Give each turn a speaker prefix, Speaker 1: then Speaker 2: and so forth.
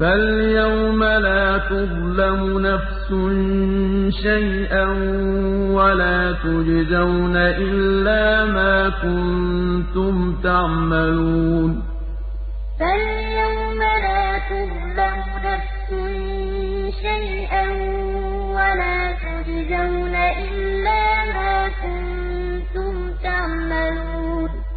Speaker 1: فَالْيَوْمَ لَا تُظْلَمُ نَفْسٌ شَيْئًا وَلَا تُجْزَوْنَ إِلَّا مَا كُنتُمْ تَعْمَلُونَ.
Speaker 2: فَالْيَوْمَ لَا تُظْلَمُ نَفْسٌ شَيْئًا وَلَا تُجْزَوْنَ إِلَّا